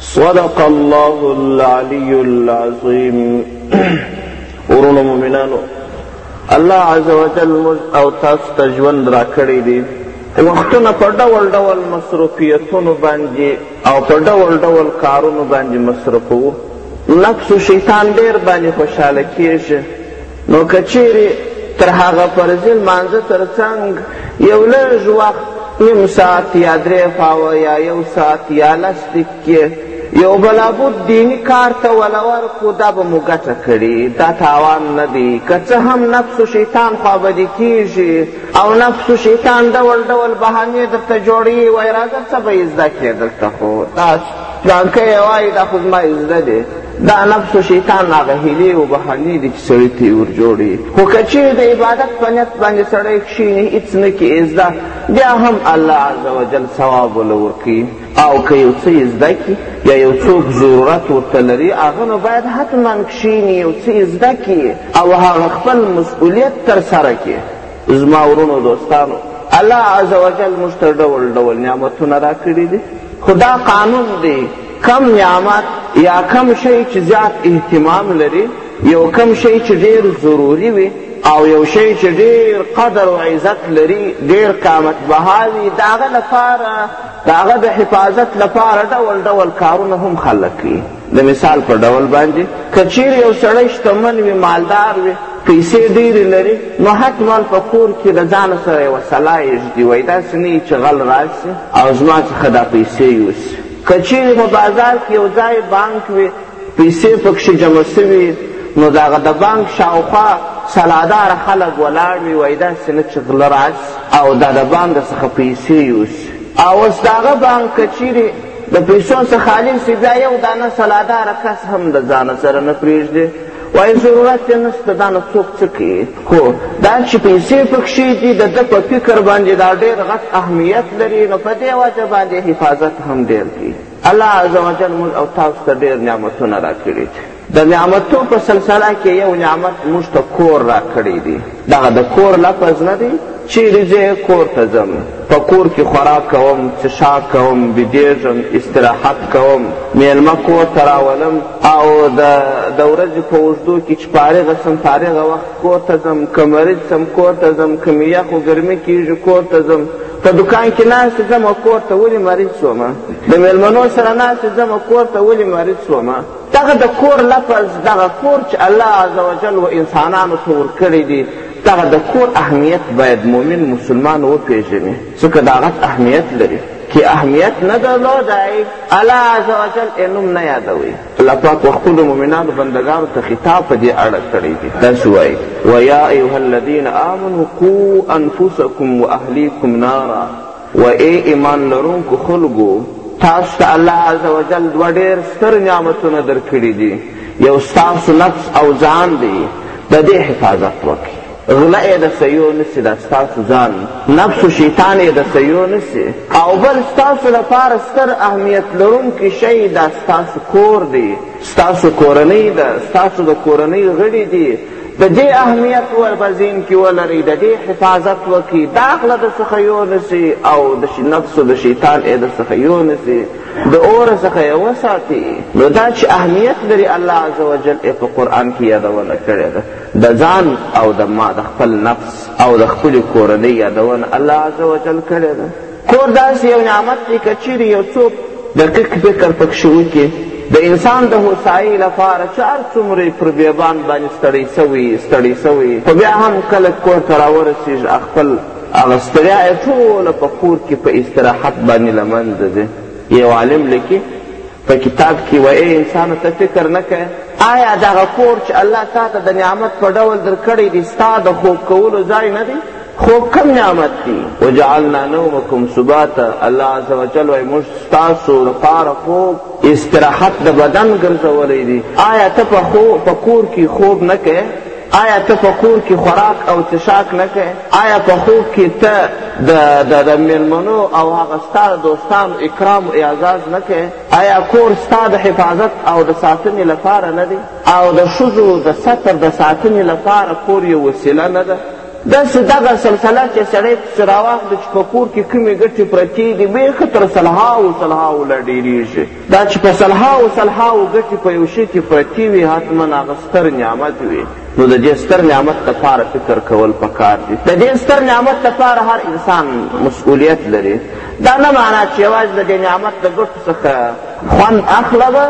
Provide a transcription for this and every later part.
صدق الله العلي العظيم ورونو مؤمنانو الله عز وجل موږ او تاسو ته ژوند راکړی دی وختونه په ډول ډول مصروفیتونو باندې او په ډول ډول کارونو باندې مصرفوو نفس و شیطان ډېر باندې خوشحاله کیږي نو که چیرې تر هغه فرضي لمانځه ترڅنګ یو لږ وخت نیم ساعت یا درې پاوه یا یو ساعت یا لس دقیقې یو بلابود دیني کار ته وله ورکړو دا به مو ګټه کړي دا تاوان نه دی که څه هم نفس و شیطان خوابدي کیږي او نفس و شیطان ډول ډول بهانې درته جوړوي وایي راځه څه به یې زده کړې دلته خو دا پلانکی یې وایي دا خو زما یې زده دی دا نفس و شیطان هغه هیلې او بهانې دي چې سړي ته یې ورجوړي خو که چیرې د عبادت په نیت باندې سړی کښېني هېڅ نه کړي زده بیا هم الله عز وجل ثواب وله ورکوي او که یو څه یې زده کړي یا یو څوک ضرورت ورته لري هغه نو باید حتما کښېني یو څه یې زده کړي او هغه خپل مسؤلیت ترسره کړي زما ورونو دوستانو الله عز وجل موږ ته ډول ډول نعمتونه راکړي دي خو دا قانون دی کم نعمت یا کم شی چې زیات اهتمام لري یو کم شی چې ډیر ضروري وي او یو شی چې ډیر قدر او عزت لري ډیر قامت بها وي د هغه لپاره د هغه د حفاظت لپاره ډول ډول کارونه هم خلک کوي د مثال په ډول باندې که چیرې یو سړی شتمن وي مالدار وي پیسې ډېرې لري نو حتما په کور کې له ځانه سره یوه سلا یې ږدي وایي داسې نه چې غل راشي او زما څخه دا پیسې یوسي که چېرې په بازار کې یو ځای بانک وي، پیسې پکښې جمع سوي وي، نو د هغه د بانک شاوخوا سلاداره خلک ولاړ وي، وایي داسې نه چې غله راسي او دا د بانک څخه پیسې یوسي. او اوس د هغه بانک که چېرې د پیسو څخه خالي سي، بیا یو دانه سلاداره کس هم د ځانه سره نه پرېږدي، وایي ضرورت یې نسته، دا نو څوک څه کوي؟ خو دا چې پیسې پکښې دي د ده په فکر باندې دا ډېر غټ اهمیت لري نو په دې وجه باندې حفاظت هم ډېر کوي الله عز وجل موږ او تاسو ته ډېر نعمتونه راکړي دي د نعمتو په سلسله کې یو نعمت موږ ته کور راکړی دی دغه د کور لفظ نه دی چیرې زه کور ته ځم په کور کې خوراک کوم څښاک کوم بیدېږم استراحت کوم میلمه کور ته راولم او د د ورځې په اوږدو کې چې فارغه سم فارغه وخت کور ته ځم که مریض سم کور ته ځم که مې یخ و ګرمي کېږي کور ته ځم په دکان کې ناست ځم کور ته ولې مریض شوم د مېلمنو سره ناست ځم کور ته ولې مریض شوم دغه د کور لفظ دغه کور چې الله عز وجل و انسانانو ته ورکړی دی دغه د کور اهمیت باید مؤمن مسلمان وپېژني څکه داغت اهمیت لري که اهمیت نه درلودای الله عز وجل یې نوم نه یادوي الله پاک په خپلو مؤمنانو بندګانو ته خطاب په دې اړه کړی دی داسې وایي ویا ایها الذین آمنو قو انفسکم واهلیکم نارا و ای ایمان لرونکو خلکو تاسو ته الله عز وجل دوه ډېر ستر نعمتونه درکړي دي یو ستاسو نفس او ځان دی د دې حفاظت وکړي غله یې د سیو نسي دا ستاسو ځان نفس و شیطان یې د سیو نسي او بل ستاسو لپاره ستر اهمیت لرونکی شی دا ستاسو کور دی ستاسو کورنۍ ده ستاسو د کورنۍ غړي دي د دې اهمیت ور په ذهن کې ولرئ د دې حفاظت وکړي دا غله د څخه یونسي او د نفس د شیطان یې د څخه یونسي د اوره څخه یې وساتي نو دا چې اهمیت لري الله عز وجل یې په قرآن کې یادونه کړې ده د ځان او د ما د خپل نفس او د خپلې کورنۍ یادونه الله عز وجل کړې ده کور داسې یو نعمت دی که چیرې یو څوک دقیق فکر پکښې وکړي د انسان د هوسایۍ لپاره چې هر څومره یې پر بیابان باندې ستړی سوی ستړی سوی خو بیا هم کله کور ته راورسېږي خپل هغه ستړیا یې ټوله په کور کې په استراحت باندې له منځه ځي یو عالم لیکي په کتاب کې وایې انسانه ته فکر نه کوې آیا دغه کور چې الله تا ته د نعمت په ډول درکړی دی ستا د خوب کولو ځای نه دی خوب کم نعمت دی وجعلنا نومکم سباتا الله عز وجل وایي موږ ستاسو لپاره خوب استراحت د بدن ګرځولی دی آیا ته په کور کې خوب نه کوې آیا ته په کور کې خوراک او څښاک نه کوې آیا په خوب کې ته د د میلمنو او هغه ستا د دوستانو اکرام او اعزاز نه کوې آیا کور ستا د حفاظت او د ساتنې لپاره نه دی او د ښځو د ستر د ساتنې لپاره کور یو وسیله نه ده داسې دغه سلسله چې سړی پسې راواخلي چې په کور کې کومې ګټې پرتې دي بیخې تر سلهاو سلهاو لا ډېرېږي دا چې په سلهاوو سلهاوو ګټې په یو شي کې پرتې وي حتما هغه ستر نعمت وي نو د دې ستر نعمت لپاره فکر کول پکار دي د دې ستر نعمت لپاره هر انسان مسؤلیت لري دا نه معنا چې یوازې د دې نعمت د ګټو څخه خوند اخله به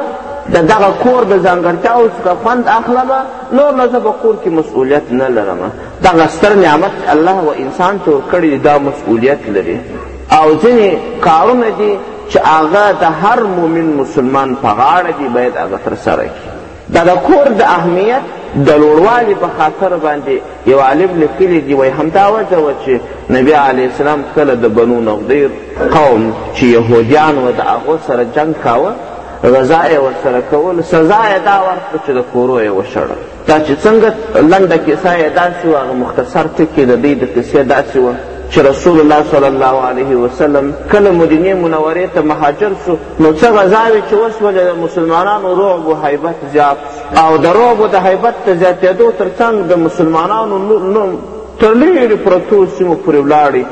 د دغه کور د ځانګړتیاو څخه خوند اخلم نور نو زه په کور کې مسؤلیت نه لرم دغه ستر نعمت الله و انسان ته ورکړی دا مسؤلیت لري او ځینې کارونه دي چې هغه د هر مؤمن مسلمان په غاړه دي باید هغه ترسره کړي دا د کور د اهمیت د لوړوالي په خاطر باندې یو عالم لیکلي دي وایي همدا وجه وه چې نبی علیه السلام کله د بنو نغدیر قوم چې یهودیان و د هغو سره جنګ کاوه غذا یې ورسره کول سزا یې دا ورکړه چې د کورو یې وشړل دا چې څنګه لنډه کیسه یې داسې وه هغه مختصر ټکې د دوی د قصې داسې وه چې رسول الله صلی الله علیه وسلم کله مدینې منورې ته مهاجر سو نو څه غذاوې چې وسولې د مسلمانانو رعب و حیبت زیات او د رعب د حیبت د زیاتېدو تر څنګ د مسلمانانو نوم تر لرې پرتو سیمو پورې ولاړې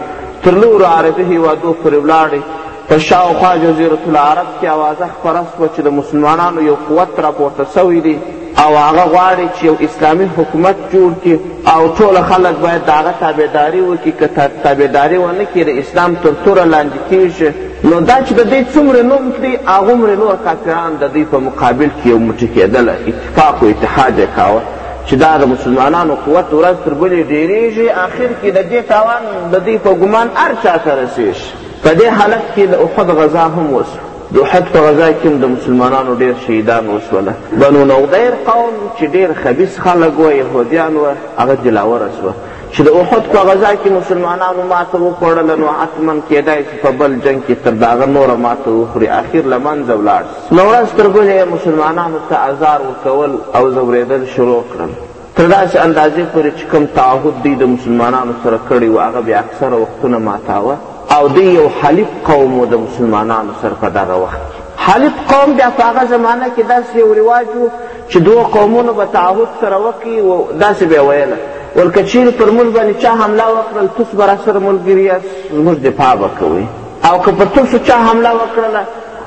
تر لورو عربي هېوادو پورې ولاړې په شاوخوا جزیرة العرب کې اوازه خپره سوه چې د مسلمانانو یو قوت راپورته سوی دی او هغه غواړي چې یو اسلامي حکومت جوړ کړي او ټول خلک باید د هغه تابعداري وکړي که تابعداري ونه کړي د اسلام تر توره لاندې کېږي نو دا چې د دوی څومره نوم کړي هغومره نور کافران د دوی په مقابل کې یو موټي کېدله اتفاق و اتحاد یې کاوه چې دا د مسلمانانو قوت ورځ تر بلې ډېرېږي اخر کې د دې تاوان د دوی په ګمان هر چا ته رسېږي په دې حالت کې د احد غزا هم وسوه. د احد په غزا کې هم د مسلمانانو ډېر شهیدان وسوله. بنو نوضیر قوم چې ډېر خبیث خلک وه، یهودیان وه، هغه دلاوره سوه. چې د احد په غزا کې مسلمانانو ماته وخوړله نو حتما کېدای شي په بل جنګ کې تر د هغه نوره ماته وخوري اخر له منځه ولاړ سي نو ورځ تر بلې مسلمانانو ته ازار ورکول او ځورېدل شروع کړل تر داسې اندازې پورې چې کوم تعهد دوی د مسلمانانو سره کړی و هغه بیا اکثره وختونه ماتاوه او دوی یو حلیف قوم و د مسلمانانو سره په دغه وخت کې حلیف قوم بیا په هغه زمانه کې داسې یو رواج و چې دوو قومونو به تعهد سره وکړي و داسې به یې ویله ول که چیرې پر موږ باندې چا حمله وکړل تاسو به راسره ملګري یاست زموږ دفاع به کوئ او که پر تاسو چا حمله وکړله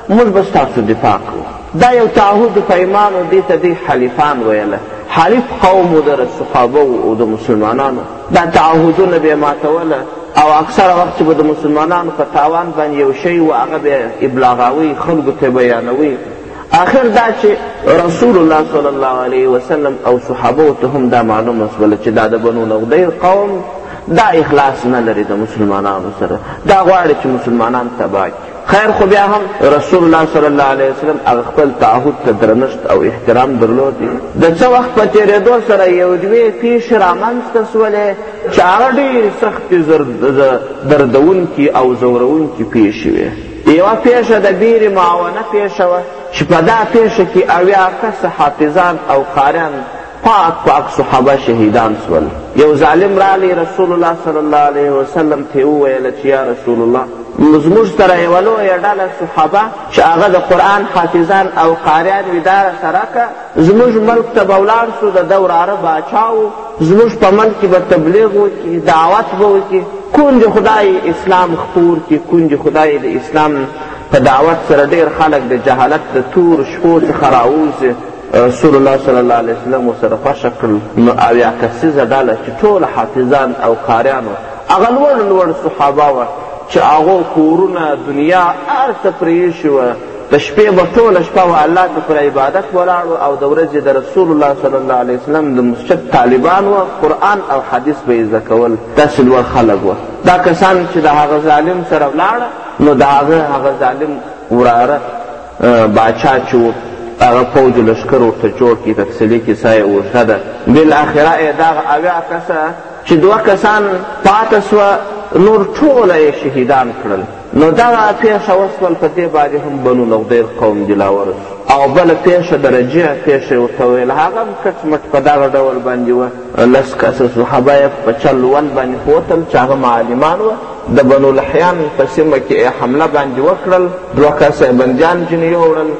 موږ به ستاسو دفاع کوو دا یو تعهد و پیمان و دې ته دوی حلیفان ویله حلیف قوم و د صحابه و د مسلمانانو دا تعهدونه به یې ماتوله او اکثره وخت چې به د مسلمانانو په تاوان باندې یو شی و هغه به ابلاغاوی خلکو ته بیانوي آخر دا چې رسول الله صلی الله علیه وسلم او صحابه ته هم دا معلومه شوله چې دا د بنو نغدی قوم دا اخلاص نه لري د مسلمانانو سره دا غواړي چې مسلمانان تباه کړي خیر خو بیا هم رسول الله صلی الله علیه وسلم هغه خپل تعهد ته درنښت او احترام درلود د څه وخت په تېرېدو سره یو دوې پېښې رامنځته سولې چې هغه ډېرې سختې دردونکي او ځورونکي پېښې وې یوه پېښه د بیرې معاونه پېښه وه چې په دا پېښه کې اویا کسه حافظان او قاریان پاک پاک صحابه شهیدان سول یو ظالم رالی رسول الله صلی الله علیه وسلم ته وویل چې یا رسول الله زموږ سره یوه لویه ډله صحابه چې هغه د قرآن حافظان او قاریان وي دا سره که زموږ ملک ته به ولاړ سو د ده وراره باچا و زموږ په ملک کې به تبلیغ وکړي دعوت به وکړي کونج خدای اسلام خپور کړي کونج خدای د اسلام په دعوت سره ډېر خلک د جهالت د تور شپو څخه راووځي رسول الله صلی الله علیه وسلم ورسره خوښه کړل نو اویا کسیزه ډله چې ټول حافظان او قاریان وه هغه لوړ لوړ صحابه وه چې هغو کورونه دنیا هر څه پرې ایښي وه د شپې به ټوله شپه و الله ته پر عبادت ولاړو او د ورځې د رسول الله صلی الله علیه وسلم د مسجد طالبان وه قرآن او حدیث به یې زده کول داسې لوړ خلک وه دا کسان چې د هغه ظالم سره ولاړه نو د هغه هغه ظالم وراره باچا چې و هغه پوځ و لشکر ورته جوړ کړي تفصیلي کیسه یې اوږده ده بالاخره یې دغه اویا کسه چې دوه کسان پاته سوه نور ټوله یې شهیدان کړل نو دغه پېښه وسول په دې باندې هم بنو نغدیر قوم دلاور او بله پېښه د رجیع پېښه یې ورته ویل هغه هم کټ مټ په دغه ډول باندې وه لس کسه صحابه یې په چل ول باندې پوتل چې هغه معلمان وه د بنو لحیان په سیمه کې یې حمله باندې وکړل دوه کسه یې بندیان ځینې یوړل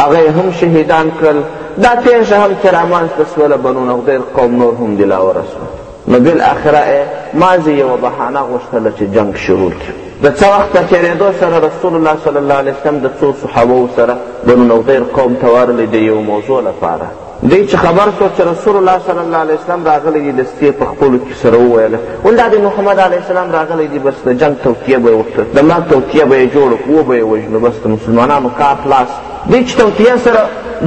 هغه یې هم شهیدان کړل دا پېښه هم چې رامنځته سوله بنو نغدیر قوم نور هم دې لا ورسول نو بالاخره یې مازې یوه بهانه غوښتله چې جنګ شروع کړي د څه وخت په تېرېدو سره رسول الله صلی الله علیه وسلم د څو صحابو سره بنو نغدیر قوم ته ورغلی د یو موضوع لپاره دی چې خبر شو چې رسول الله صلی الله علیه وسلم راغلی دی دستې په خپلو کې سره وویله ول دا د محمد علیه السلام راغلی دی بس د جنګ توطیه به یې وکړه د مرګ توطیه به یې جوړه کړو به یې وژنو بس د مسلمانانو کار خلاص دی چې توطیه سره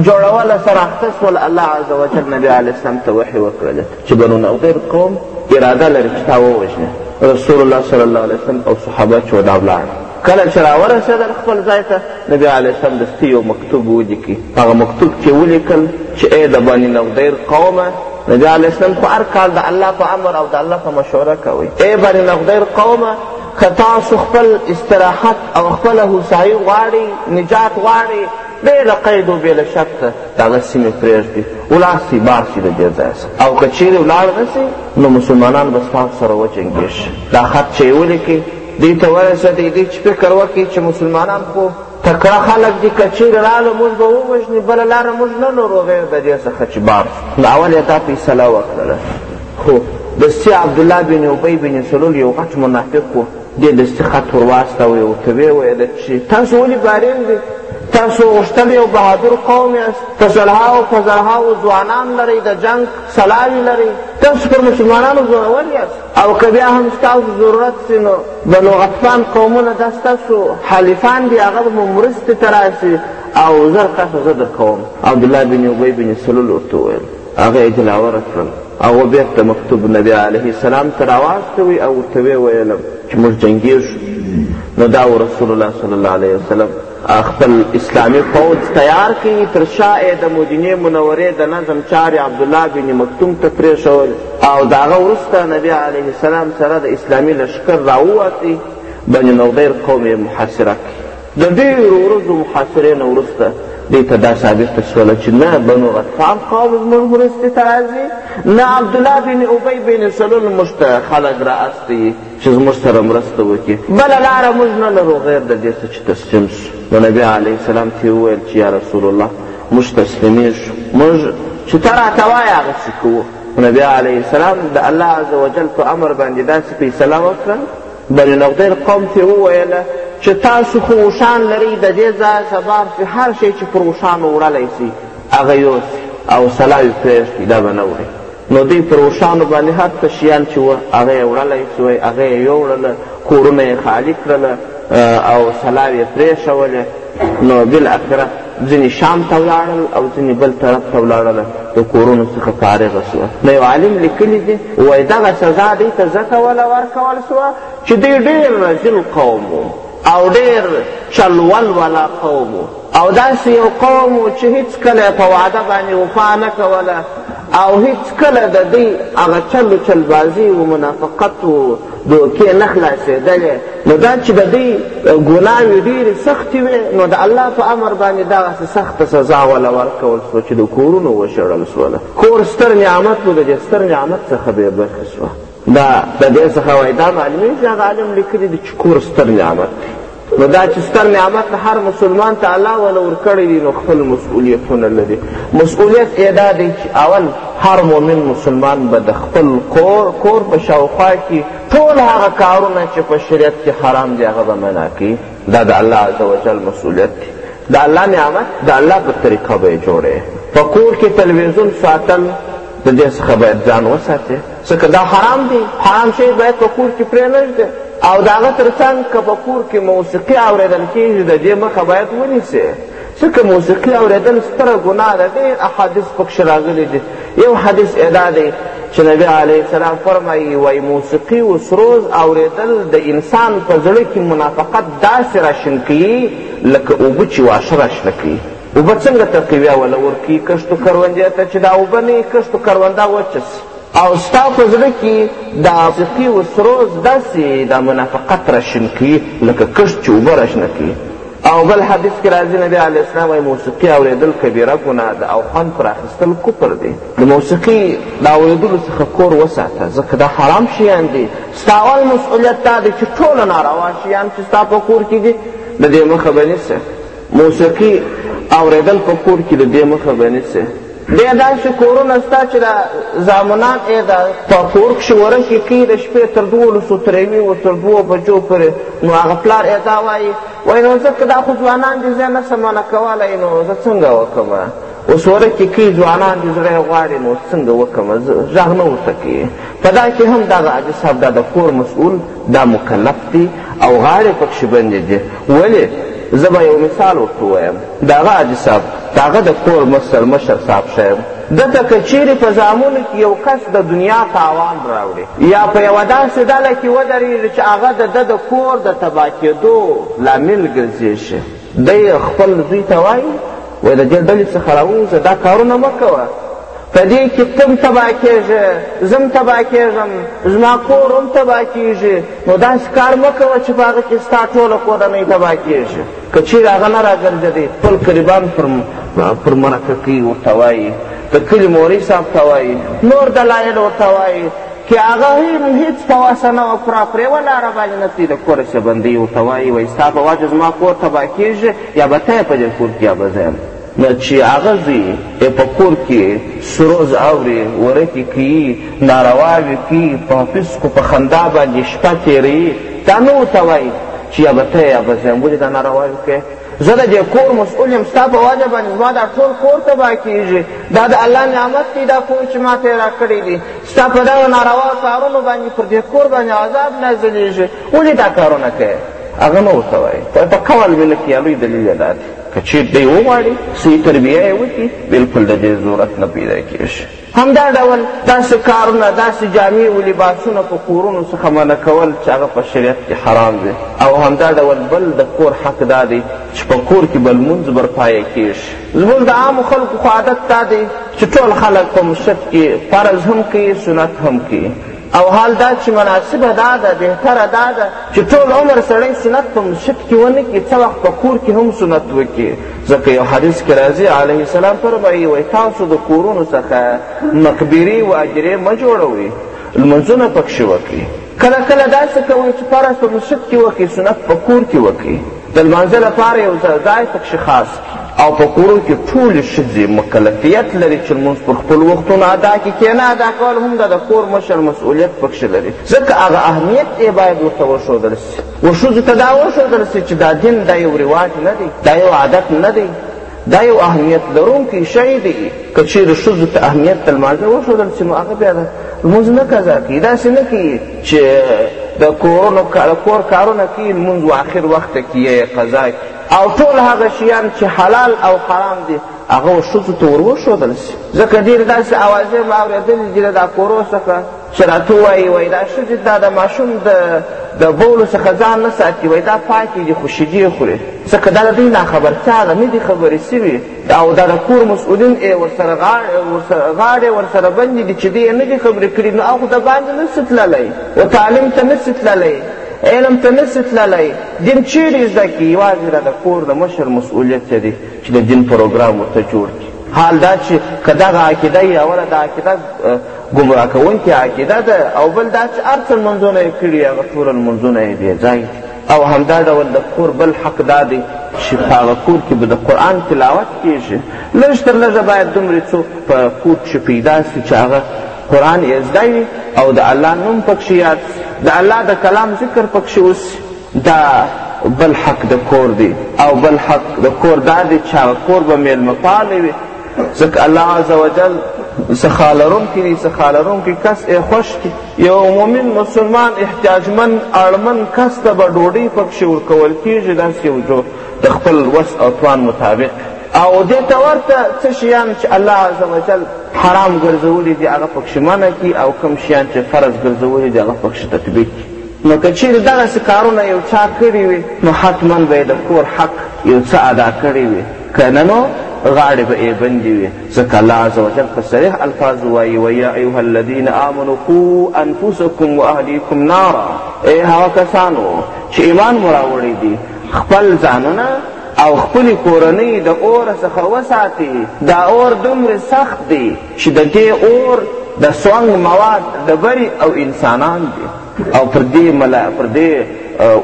جوړوله سره اخته سول الله عز وجل نبي علیه السلام ته وحي وکړله چې بنو نظیر قوم اراده لري چې تا ووژنه رسول الله صلی الله علیه وسلم او صحابه چې ودا ولاړه کله چې راورسېدل خپل ځای ته نبي علیه السلام دستي یو مکتوب ولیکي په هغه مکتوب کې ولیکل چې ای د بني نغدیر قومه نبي علیه السلام خو هر کال د الله په امر او د الله په مشوره کوئ ای بني نغدیر قومه که تاسو خپل استراحت او خپله هوسایي غواړئ نجات غواړئ بېله قید و بېله شرطه د هغه سیمې پرېږدي ولاړ سي بار سي د دې ځای څخه او که چیرې ولاړ نه سي نو مسلمانان به ستاسو سره وجنګېږي دا خط چې یې ولیکئ دې ته ورسه دی دې چې فکر وکړي چې مسلمانان خو تکړه خلک دي که چیرې راله موږ به ووژني بله لاره موږ نه لرو غیر د دې څخه چې بار نو اول یې دا فیصله وکړله خو دستي عبدالله بن ابی بن سلول یو غټ منافق و دې دستي خط ور واستوی ورته ویې ویل چې تاسو ولې بارین دی تاسو غوښتل یو بهادر قوم یاست په زرهاو په زرهاو ځوانان لرئ د جنګ سلاوي لرئ تاسو پر مسلمانانو زورور یاست او که بیا هم ستاسو ضرورت سي نو بنو غطفان قومونه دا ستاسو حلیفان دي هغه به مو مرستې ته راشي او زر کسه زه درکوم عبدالله بن ابی بن سلول ورته وویل هغه یې جلاوره کړل او بېرته مکتوب نبی علیه السلام ته راواستوئ او ورته ویې ویلم چې موږ جنګېږو نو دا و رسول الله صلی الله علیه وسلم خپل اسلامي پوځ تیار کړي تر شا یې د مدینې منورې د نظم چارې عبدالله بن مکتوم ته پرېښول او د هغه وروسته نبي علیه السلام سره د اسلامي لشکر راووتي بني نغدیر قوم یې محاصره کړي د ډېرو ورځو محاصرې نه وروسته دې ته دا ثابته شوله چې نه بنو غطفان قوم زموږ مرستې ته راځي نه عبدالله بن ابی بن سلول موږ ته خلک را استوي چې زموږ سره مرسته وکړي بله لاره موږ نه لرو غیر د دې څه چې تسلیم شو نو نبي علیه السلام ته یې وویل چې یا رسول الله موږ تسلیمیږو موږ چې ته راته وایې هغسې کوو نبي علیه السلام د الله عز وجل په امر باندې داسې فیصله وکړه بني نقدیر قوم ته وویله چې تاسو خو اوښان لرئ د دې ځایه سبار چې هر شی چې پر اوښانو وړلی سي هغه یوسي او سلاوي پرېږدي دا به نه وړي نو دوی پر اوښانو باندې هر څه شیان چې وه هغه یې وړلی سوی هغه یې یوړله کورونه یې خالي کړله او سلاو یې پرېښولې نو بالاخره ځینې شام ته ولاړل او ځینې بل طرف ته ولاړله د کورونو څخه فارغه سوه نو یو عالم لیکلي دي وایي دغه سزا دوی ته ځکه وله ورکول سوه چې دوی ډېر رزیل قوم او ډېر چلول والا قوم او داسې یو قوم و چې هیڅکله یې په وعده باندې وفا نه کوله او هیڅکله د دوی هغه چل و چلبازي و منافقت و دوکې نه خلاصېدلې نو دا چې د دوی ګناوې ډېرې سختې وې نو د الله په امر باندې دغسې سخته سزا وله ورکول سوه چې د کورونو وشړل سوله کور ستر نعمت و د دې ستر نعمت څخه بې برخې سوه دا د دې څخه وایي دا معلومېږي چې هغه عالم لیکلي دي چې کور ستر نعمت دی نو دا چې ستر نعمت هر مسلمان ته الله وله ورکړی دی نو خپل مسؤلیتونه لري مسؤلیت یې دا دی چې اول هر مؤمن مسلمان به د خپل کور کور په شاوخوا کې ټول هغه کارونه چې په شریعت کې حرام دی هغه به منع کوي دا د الله عز وجل مسؤلیت دی د الله نعمت د الله په طریقه به یې جوړی په کور کې تلویزیون ساتل د دې څخه باید ځان وساتې ځکه دا حرام دی حرام شی باید په کور کې پرې نه ږدې او د هغه تر څنګ که په کور کې موسیقي اورېدل کېږي د دې مخه باید ونیسې ځکه موسیقي اورېدل ستره ګناه ده ډېر احادیث پکښې راغلي دي یو حدیث ادا دی چې نبی علیه السلام فرمایي وایي موسیقي و سروز اورېدل د انسان په زړه کې منافقت داسې راشین کوي لکه اوبه چې واښه راشنه کوي اوبه څنګه تقویه ولا ورکی کښتو کروندې ته چې دا اوبه نه کښتو کرونده وچه سي او ستا په زړه کې د عاشقي و سرو داسې دا منافقت راشین کړي لکه کښت چې اوبه راشنه کړي او بل حدیث کې راځي نبی علیه السلام وایي موسیقي اورېدل کبیره ګناه ده او خوند پر اخیستل کفر دی د موسیقي د اورېدلو څخه کور وساته ځکه دا حرام شیان دي ستا اول مسؤلیت دا دی چې ټوله ناروا شیان چې ستا په کور کې دي د دې مخه به نیسه موسیقي اورېدل په کور کې د دې مخه به نیسي ډېر داسې کورونه شته چې دا زامنان یې دا په کور کښې ورکې کوي د شپې تر دولسو تر یویو تر دوو بجو پورې نو هغه پلار یې دا وایي وایي نو ځکه دا خو ځوانان دي زه نه سم نه کولی نو زه څنګه وکړم اوس ورکې کوي ځوانان دي زړه یې غواړي نو څنګه وکړم غږ نه ورته کوي په دا کې هم دغه حاجي صاحب دا د کور مسؤول دا مکلف دی او غاړې پکښې بندې دي ولې زه به یو مثال ورته ووایم د هغه حاجي صاحب د هغه د کور مشر مشر صاحب ښیم دته که چیرې په زامنو کې یو کس د دنیا تاوان راوړي یا په یوه داسې ډله کې ودرېږي چې هغه د ده د کور د تباه کېدو لامل ګرځېږي دی خپل زوی ته وایي وایي د دې ډلې څخه راووځه دا کارونه مه کوه په دې کې ته هم تباه کېږې زه هم تباه کېږم زما کور هم تباه کېږي نو داسې کار مه کوه چې په هغه کې ستا ټوله کورنۍ تباه کېږي که چیرې هغه نه راګرځېدی خپل قریبان پر مرکه کوي ورته وایي د کلي موري صاحب ته وایي نور دلایل ورته وایي که هغه هیرو هیڅ تواسه نه وکړه پر یوه لاره باندې نه ترې د کوره څه بندوي ورته وایي وایي ستا په وجه زما کور تباه کېږي یا به ته په دې کور کې یا به زه یم نو چې هغه زوی یې په کور کې سروز اوري ورکې کوي نارواوې کوي په فسکو په خندا باندې شپه تېروي دا نه ورته وایي چې یا به ته یا به زه یم ولې دا نارواوې کوې زه د دې کور مسؤل یم ستا په وجه باندې زما دا ټول کور تباه کېږي دا د الله نعمت دی دا کور چې ما پیدا کړی دی ستا په دغه ناروا کارونو باندې پر دې کور باندې عذاب نازلېږي ولې دا کارونه کوې هغه مه ورته وایي په قول مې نه کیا لوی دلیل یې دا دی که چېرې دی وغواړي صحیح تربیه یې وکړي بلکل د دې ضرورت نه پیدا کېږي همدا ډول داسې کارونه، داسې جامې او لباسونه په کورونو څخه منع کول چې هغه په شریعت کې حرام دي او همدا ډول بل د کور حق دا دی چې په کور کې به لمونځ برپایه کېږي. زموږ د عامو خلکو خو عادت دا دی چې ټول خلک په مسجد کې فرض هم کوي، سنت هم کوي. او حال دا چې مناسبه دا ده بهتره دا ده چې ټول عمر سړی سنت په مسجد کې ونه کړي څه وخت په کور کې هم سنت وکړي ځکه یو حدیث کې راځي علیه السلام فرمایي وایي تاسو د کورونو څخه مقبرې و اجرې مه جوړوئ لمونځونه پکښې وکړي کله کله داسې کوئ چې فرض په مسجد کې وکړي سنت په کور کې وکړي د لمانځه لپاره یو ځل ځای پکښې خاص کړي او په کورو کې ټولې ښځې مکلفیت لري چې لمونځ پر خپلو وختونو ادا کړي کې نه ادا کول هم د د کور مشر مسؤلیت پکښې لري ځکه هغه اهمیت یې باید ورته وښودل سي و ښځو ته دا وښودل سي چې دا دین دا یو رواج نه دی دا یو عادت نه دی دا یو اهمیت لرونکی شی دی که چیرې ښځو ته اهمیت د لمانځه وښودل سي نو هغه بیا د لمونځ نه قضا کوي داسې نه کوي چې د کورونو کور کارونه کوي لمونځ و آخر وخت کې یې قضا کوي او ټول هغه شیان چې حلال او حرام دي هغه ښځو ته ور وښودل سي ځکه ډېر داسې اوازې مې اورېدلې دي له دا کورو څخه شراتو وایي وایي دا ښځې دا د ماشوم د د بولو څخه ځان نه ساتي وایي دا پاکې دي خو شیدې خوري ځکه دا د دوی ناخبرتیا ده نه دي خبرې سوي او دا د کور مسؤلین یې ورسره غاړې ورسره بندې دي چې دوی یې نه دي خبرې کړي نو هغه د باندې نه سي تللی و تعلیم ته نه سي تللی علم ته نه سي تللی دین چیرې زده کړي یوازې دا د کور د مشر مسؤلیت دی چې د دین پروګرام ورته جوړ کړي حال دا چې که دغه عقیده یې اوله دا عقیده ګمراه کوونکې عقیده ده او بل دا چې هر څه لمونځونه یې کړي هغه ټول لمونځونه یې بېځای او همدا ډول د کور بل حق دا دی چې په هغه کور کې به د قرآن تلاوت کېږي لږ تر لږه باید دومرې څوک په کور کښې پیدا سي چې هغه قرآن یې زده وي او د الله نوم پکښې یاد سي د الله د کلام ذکر پکښې وسي دا بل حق د کور دی او بل حق د کور دا دی چې هغه کور به میلمه پاله وي ځکه الله عز وجل سخا لرونکي دي سخا لرونکي کس یې خوښ دي یو مؤمن مسلمان احتیاجمن اړمن کس ته به ډوډۍ پکښې ورکول کېږي داسې یو جو د خپل وس او توان مطابق او دې ته ورته څه شیان چې الله عز وجل حرام ګرځولي دي هغه پکښې منع کړي او کوم شیان چې فرض ګرځولي دي هغه پکښې تطبیق کړي نو که چېرې دغسې کارونه یو چا کړي وي نو حتما به یې د کور حق یو څه ادا کړی وي که نه نو غاړې به یې بندې وي ځکه الله عز وجل په صریح الفاظو وایي ویا ایها الذین آمنو قو انفسکم واهلیکم نارا ای هغه کسانو چې ایمان مو راوړی دي خپل ځانونه او خپل کورنۍ د اور څخه وساتي دا اور دومره سخت دی چې د دې اور د سونګ مواد ډبرې او انسانان دي او پر دې ملا پر دې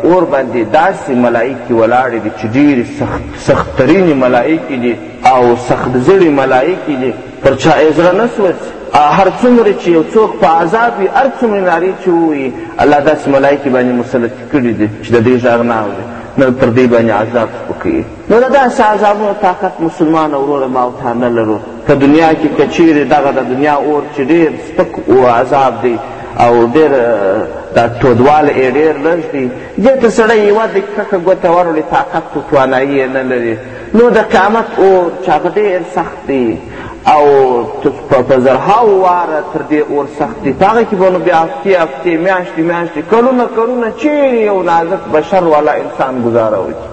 اور باندې داسې ملایکې ولاړې دي چې ډېرې سخت سخترینې ملایکې دي او سخت زړې ملایکې دي پر چا یې زړه نه سوځي هر څومره چې یو څوک په عذاب وي هر څومره نارې چې ووایي الله داسې ملایکې باندې مسلط کړي دي چې د دې غږ نه اوري نه پر دې باندې عذاب سپکوي نو د داسې عذابونو طاقت مسلمان وروره ما او تا نه لرو په دنیا کې که چیرې دغه د دنیا اور چې ډېر سپک او عذاب دی او ډېر دا تودوالی یې ډېر لږ دی دې ته سړی یوه دقیقه ګوته وروړي طاقت و توانایي یې نه لري نو د قیامت اور چې هغه ډېر سخت دی او په زرهاو واره تر دې اور سخت دی په هغه کې به نو بیا هفتې هفتې میاشتې میاشتې کلونه کلونه چیرې یو نازک بشر والا انسان ګزاره وکړي